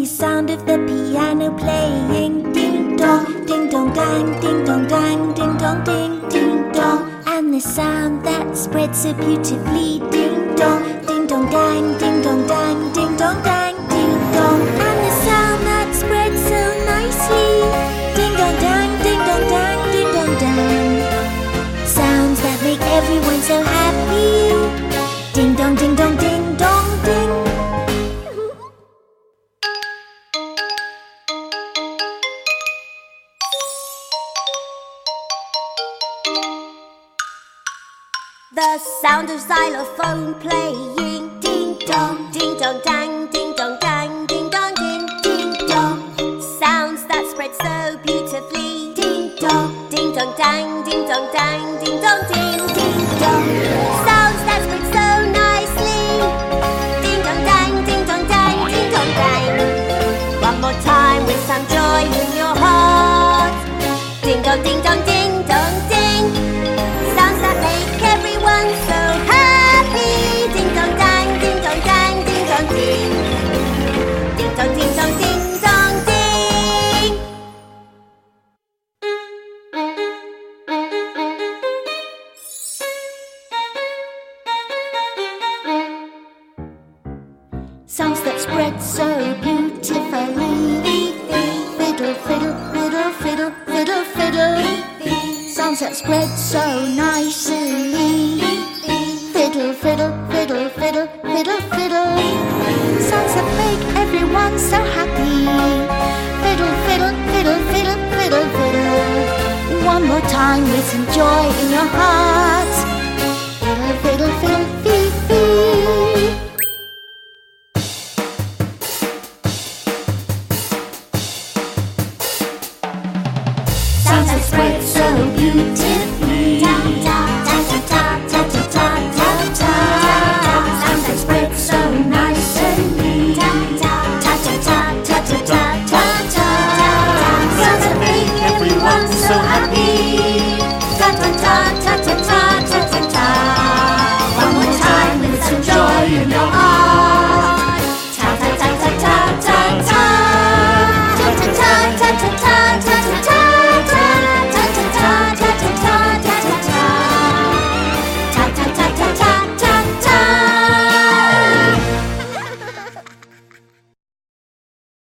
with the piano playing. Ding dong, ding dong dang, ding dong dang, ding dong ding, ding dong. And the sound that spreads so beautifully. Ding dong, ding dong dang, ding dong dang, ding dong dang, ding dong. And the sound that spreads so nicely. Ding dong dang, ding dong dang, ding dong dang. Sounds that make everyone so happy. The sound of xylophone playing. Ding dong, ding dong dang, ding dong dang, ding dong ding, ding dong. Sounds that spread so beautifully. Ding dong, ding dong dang, ding dong dang, ding dong ding, ding dong. Sounds that spread so beautifully. Fiddle, fiddle, fiddle, fiddle, fiddle, fiddle. Sounds that spread so nicely. Fiddle, fiddle, fiddle, fiddle, fiddle, fiddle. Sounds that make everyone so happy. Fiddle, fiddle, fiddle, fiddle, fiddle, fiddle. One more time with some joy in your heart. Beautifully.